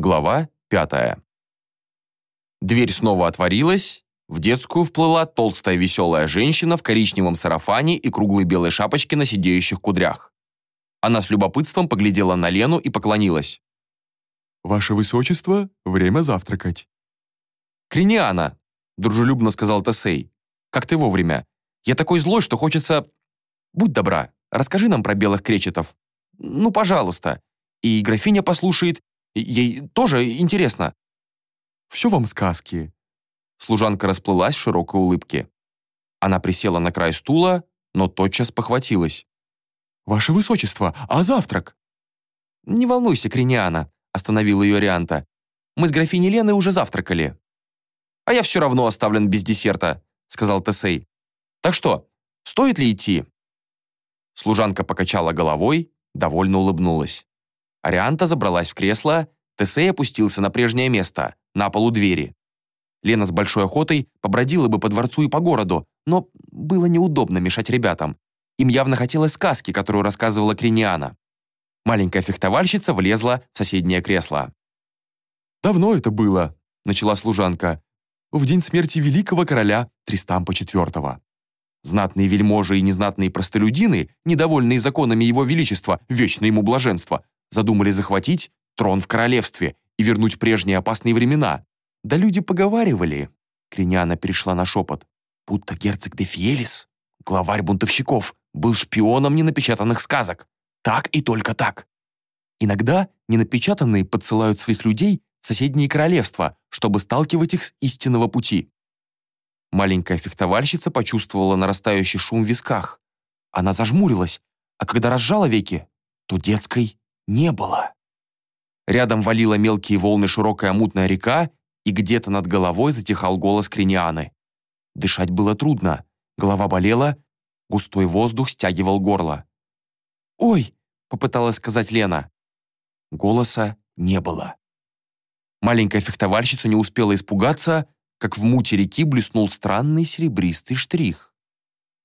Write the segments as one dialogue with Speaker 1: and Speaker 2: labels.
Speaker 1: Глава пятая. Дверь снова отворилась. В детскую вплыла толстая веселая женщина в коричневом сарафане и круглой белой шапочке на сидеющих кудрях. Она с любопытством поглядела на Лену и поклонилась.
Speaker 2: «Ваше Высочество, время завтракать».
Speaker 1: «Криниана», — дружелюбно сказал Тесей. «Как ты вовремя. Я такой злой, что хочется... Будь добра, расскажи нам про белых кречетов. Ну, пожалуйста. И графиня послушает, Ей тоже интересно».
Speaker 2: «Все вам сказки».
Speaker 1: Служанка расплылась в широкой улыбке. Она присела на край стула, но тотчас похватилась.
Speaker 2: «Ваше высочество, а завтрак?»
Speaker 1: «Не волнуйся, Криниана», — остановила ее Рианта. «Мы с графиней Леной уже завтракали». «А я все равно оставлен без десерта», — сказал Тесей. «Так что, стоит ли идти?» Служанка покачала головой, довольно улыбнулась. Арианта забралась в кресло, Тесей опустился на прежнее место, на полу двери. Лена с большой охотой побродила бы по дворцу и по городу, но было неудобно мешать ребятам. Им явно хотелось сказки, которую рассказывала Криниана. Маленькая фехтовальщица влезла в соседнее кресло.
Speaker 2: «Давно это было», — начала служанка, «в день смерти великого короля Тристампа IV. Знатные вельможи и незнатные простолюдины, недовольные законами его величества, вечно ему блаженство, задумали захватить трон в королевстве и вернуть прежние опасные времена. Да люди поговаривали. Криняна перешла на шепот. Будто герцог де Фиелис, главарь бунтовщиков, был шпионом ненапечатанных сказок. Так и только так. Иногда ненапечатанные подсылают своих людей в соседние королевства, чтобы сталкивать их с истинного пути. Маленькая фехтовальщица почувствовала нарастающий шум в висках. Она зажмурилась, а когда разжала веки, то детской не было. Рядом валила мелкие волны широкая мутная река, и где-то над головой затихал голос Кринианы. Дышать было трудно, голова болела, густой воздух стягивал горло. «Ой!» — попыталась сказать Лена. Голоса не было. Маленькая фехтовальщица не успела испугаться, как в муте реки блеснул странный серебристый штрих.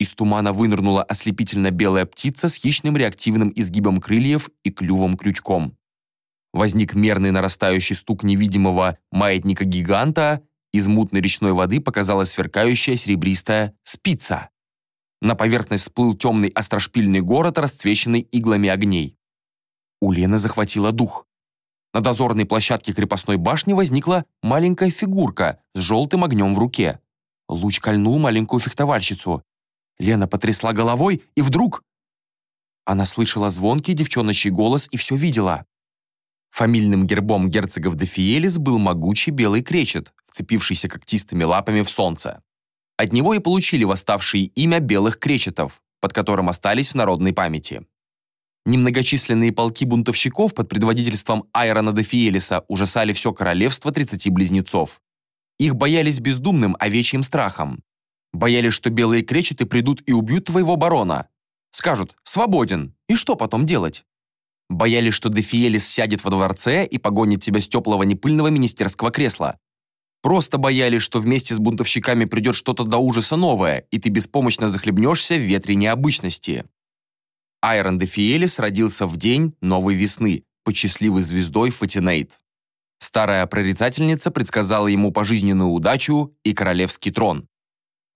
Speaker 2: Из тумана вынырнула ослепительно белая птица с хищным реактивным изгибом крыльев и клювом-крючком. Возник мерный нарастающий стук невидимого маятника-гиганта, из мутной речной воды показалась сверкающая серебристая спица. На поверхность всплыл темный острошпильный город, расцвеченный иглами огней. У Лены захватило дух. На дозорной площадке крепостной башни возникла маленькая фигурка с желтым огнем в руке. Луч кольнул маленькую фехтовальщицу. Лена потрясла головой, и вдруг... Она слышала звонкий девчоночий голос и все видела. Фамильным гербом герцогов де Фиелис был могучий белый кречет, вцепившийся когтистыми лапами в солнце. От него и получили восставшие имя белых кречетов, под которым остались в народной памяти. Немногочисленные полки бунтовщиков под предводительством Айрона де Фиелиса ужасали все королевство 30 близнецов. Их боялись бездумным овечьим страхом. Боялись, что белые кречеты придут и убьют твоего барона. Скажут «свободен», и что потом делать? Боялись, что Дефиелис сядет во дворце и погонит тебя с теплого непыльного министерского кресла. Просто боялись, что вместе с бунтовщиками придет что-то до ужаса новое, и ты беспомощно захлебнешься в ветре необычности. Айрон де Фиелис родился в день новой весны, под счастливой звездой Фатинейт. Старая прорицательница предсказала ему пожизненную удачу и королевский трон.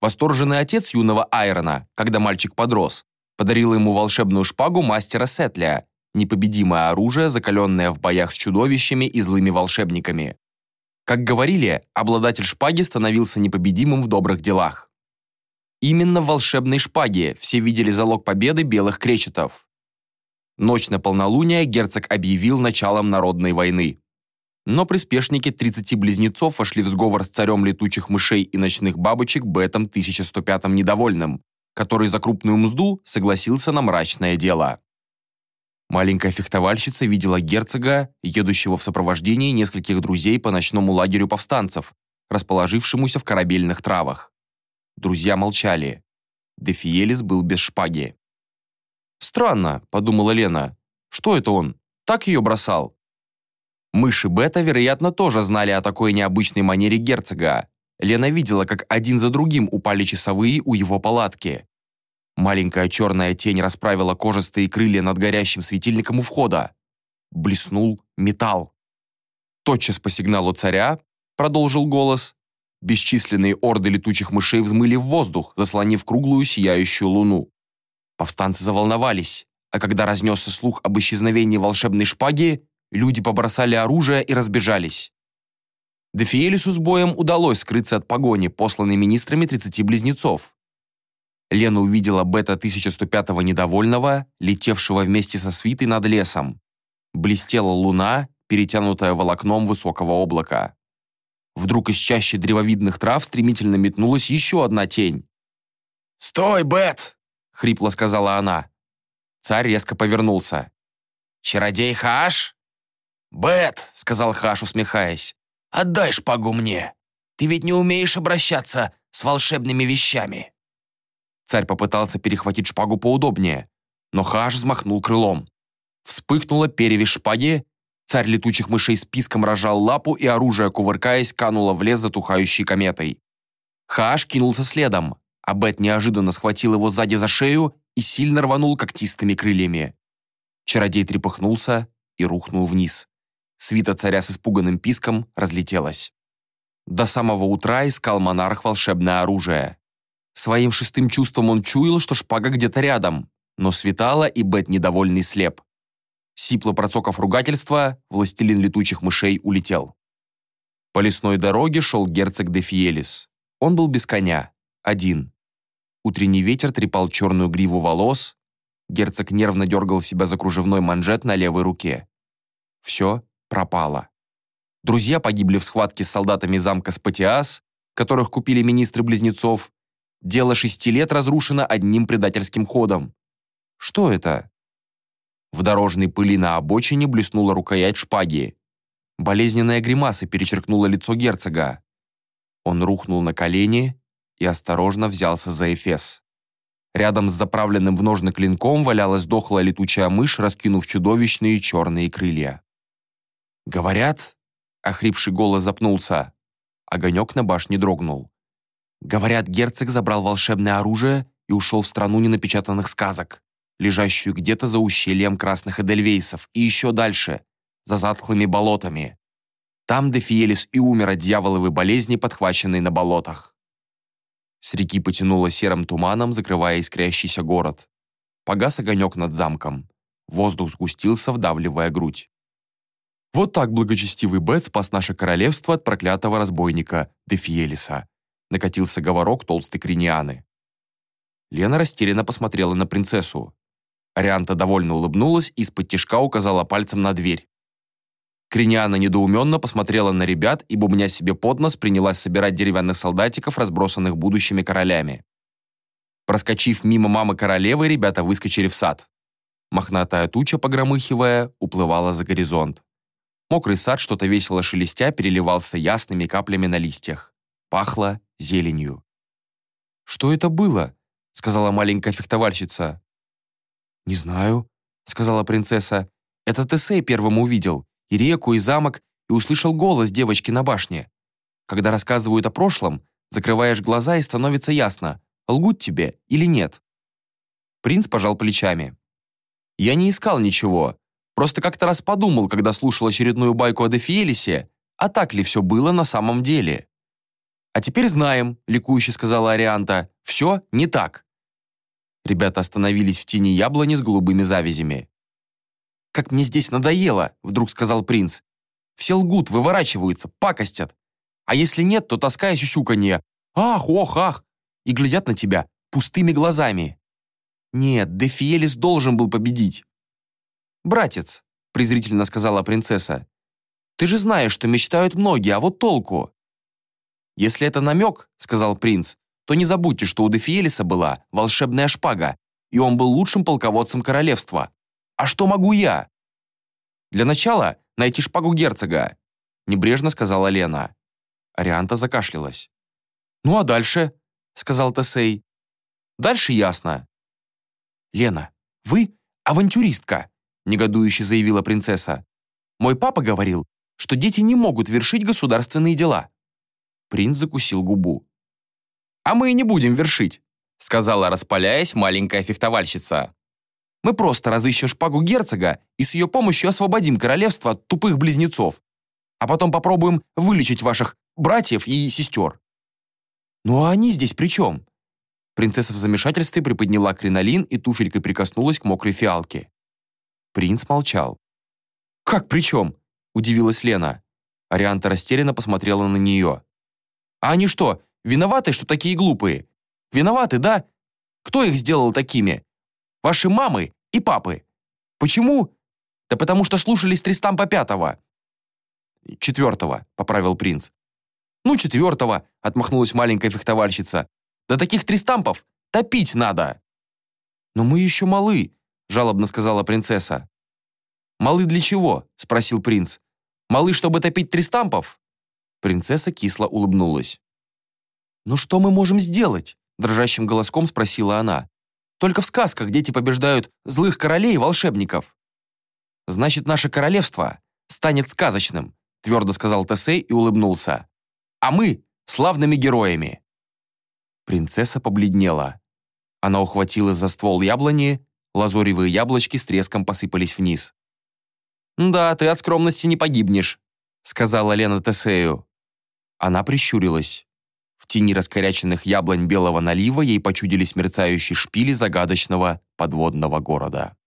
Speaker 2: Восторженный отец юного Айрона, когда мальчик подрос, подарил ему волшебную шпагу мастера Сетля, непобедимое оружие, закаленное в боях с чудовищами и злыми волшебниками. Как говорили, обладатель шпаги становился непобедимым в добрых делах. Именно в волшебной шпаге все видели залог победы белых кречетов. Ночь на полнолуние герцог объявил началом народной войны. Но приспешники 30 близнецов вошли в сговор с царем летучих мышей и ночных бабочек Бетом 1105 недовольным, который за крупную мзду согласился на мрачное дело. Маленькая фехтовальщица видела герцога, едущего в сопровождении нескольких друзей по ночному лагерю повстанцев, расположившемуся в корабельных травах. Друзья молчали. Дефиелис был без шпаги. «Странно», — подумала Лена. «Что это он? Так ее бросал?» Мыши Бета, вероятно, тоже знали о такой необычной манере герцога. Лена видела, как один за другим упали часовые у его палатки. Маленькая черная тень расправила кожистые крылья над горящим светильником у входа. Блеснул металл.
Speaker 1: Тотчас по сигналу царя, продолжил голос, бесчисленные орды летучих мышей взмыли в воздух, заслонив круглую сияющую луну. Повстанцы заволновались, а когда разнесся слух об исчезновении волшебной шпаги, люди побросали оружие и разбежались. Дефиелису с боем удалось скрыться от погони, посланной министрами 30 близнецов. Лена увидела бета 1105-го недовольного, летевшего вместе со свитой над лесом. Блестела луна, перетянутая волокном высокого облака. Вдруг из чащи древовидных трав стремительно метнулась еще одна тень.
Speaker 2: «Стой, Бет!»
Speaker 1: — хрипло сказала она. Царь резко повернулся.
Speaker 2: «Чародей Хаш?» «Бет!» — сказал Хаш, усмехаясь. «Отдай шпагу мне. Ты ведь не умеешь обращаться с волшебными вещами».
Speaker 1: Царь попытался перехватить шпагу поудобнее, но Хаш взмахнул крылом. Вспыхнула перевес шпаги, царь летучих мышей списком рожал лапу, и оружие, кувыркаясь, кануло в лес затухающей кометой. Хаш кинулся следом, а Бет неожиданно схватил его сзади за шею и сильно рванул когтистыми крыльями. Чародей трепыхнулся и рухнул вниз. Свита царя с испуганным писком разлетелась. До самого утра искал монарх волшебное оружие. Своим шестым чувством он чуял, что шпага где-то рядом, но светало, и Бет недовольный слеп. Сипло процоков ругательства, властелин летучих мышей улетел. По лесной дороге шел герцог де Фиелис. Он был без коня, один. Утренний ветер трепал черную гриву волос, герцог нервно дергал себя за кружевной манжет на левой руке. Все пропало. Друзья погибли в схватке с солдатами замка Спатиас, которых купили министры близнецов, Дело шести лет разрушено одним предательским ходом. Что это? В дорожной пыли на обочине блеснула рукоять шпаги. Болезненная гримаса перечеркнула лицо герцога. Он рухнул на колени и осторожно взялся за эфес. Рядом с заправленным в ножны клинком валялась дохлая летучая мышь, раскинув чудовищные черные крылья. «Говорят...» — охрипший голос запнулся. Огонек на башне дрогнул. Говорят, герцог забрал волшебное оружие и ушел в страну ненапечатанных сказок, лежащую где-то за ущельем красных эдельвейсов и еще дальше, за затхлыми болотами. Там Дефиелис и умер от дьяволовой болезни, подхваченной на болотах. С реки потянуло серым туманом, закрывая искрящийся город. Погас огонек над замком. Воздух сгустился, вдавливая грудь. Вот так благочестивый Бет спас наше королевство от проклятого разбойника Дефиелиса накатился говорок толстой кринианы. Лена растерянно посмотрела на принцессу. Арианта довольно улыбнулась и из-под тишка указала пальцем на дверь. Криниана недоуменно посмотрела на ребят и, бубня себе под нос, принялась собирать деревянных солдатиков, разбросанных будущими королями. Проскочив мимо мамы королевы, ребята выскочили в сад. Мохнатая туча, погромыхивая, уплывала за горизонт. Мокрый сад, что-то весело шелестя, переливался ясными каплями на листьях. Пахло зеленью. «Что это было?» — сказала маленькая фехтовальщица. «Не знаю», — сказала принцесса. «Это Тесей первым увидел, и реку, и замок, и услышал голос девочки на башне. Когда рассказывают о прошлом, закрываешь глаза и становится ясно, лгут тебе или нет». Принц пожал плечами. «Я не искал ничего, просто как-то раз подумал, когда слушал очередную байку о Дефиелисе, а так ли все было на самом деле?» «А теперь знаем», — ликующе сказала Арианта. «Все не так». Ребята остановились в тени яблони с голубыми завязями. «Как мне здесь надоело», — вдруг сказал принц. «Все лгут, выворачиваются, пакостят. А если нет, то таская сюсюканье. Ах, ох, ах!» И глядят на тебя пустыми глазами. Нет, Дефиелис должен был победить. «Братец», — презрительно сказала принцесса, «ты же знаешь, что мечтают многие, а вот толку?» «Если это намек, — сказал принц, — то не забудьте, что у Дефиелиса была волшебная шпага, и он был лучшим полководцем королевства. А что могу я?» «Для начала найти шпагу герцога», — небрежно сказала Лена. Арианта закашлялась. «Ну а дальше?» — сказал Тесей. «Дальше ясно». «Лена, вы авантюристка», — негодующе заявила принцесса. «Мой папа говорил, что дети не могут вершить государственные дела. Принц закусил губу. «А мы и не будем вершить», сказала, распаляясь, маленькая фехтовальщица. «Мы просто разыщем шпагу герцога и с ее помощью освободим королевство от тупых близнецов. а потом попробуем вылечить ваших братьев и сестер». «Ну а они здесь при чем?» Принцесса в замешательстве приподняла кринолин и туфелькой прикоснулась к мокрой фиалке. Принц молчал. «Как при чем?» – удивилась Лена. Арианта растерянно посмотрела на нее. «А они что, виноваты, что такие глупые? Виноваты, да? Кто их сделал такими? Ваши мамы и папы. Почему? Да потому что слушались Тристампа пятого». «Четвертого», – поправил принц. «Ну, четвертого», – отмахнулась маленькая фехтовальщица. «Да таких Тристампов топить надо». «Но мы еще малы», – жалобно сказала принцесса. «Малы для чего?» – спросил принц. «Малы, чтобы топить Тристампов?» Принцесса кисло улыбнулась. «Ну что мы можем сделать?» – дрожащим голоском спросила она. «Только в сказках дети побеждают злых королей и волшебников». «Значит, наше королевство станет сказочным», – твердо сказал Тесей и улыбнулся. «А мы – славными героями». Принцесса побледнела. Она ухватилась за ствол яблони, лазоревые яблочки с треском посыпались вниз. «Да, ты от скромности не погибнешь», — сказала Лена Тесею. Она прищурилась. В тени раскоряченных яблонь белого налива ей почудились мерцающие шпили загадочного подводного города.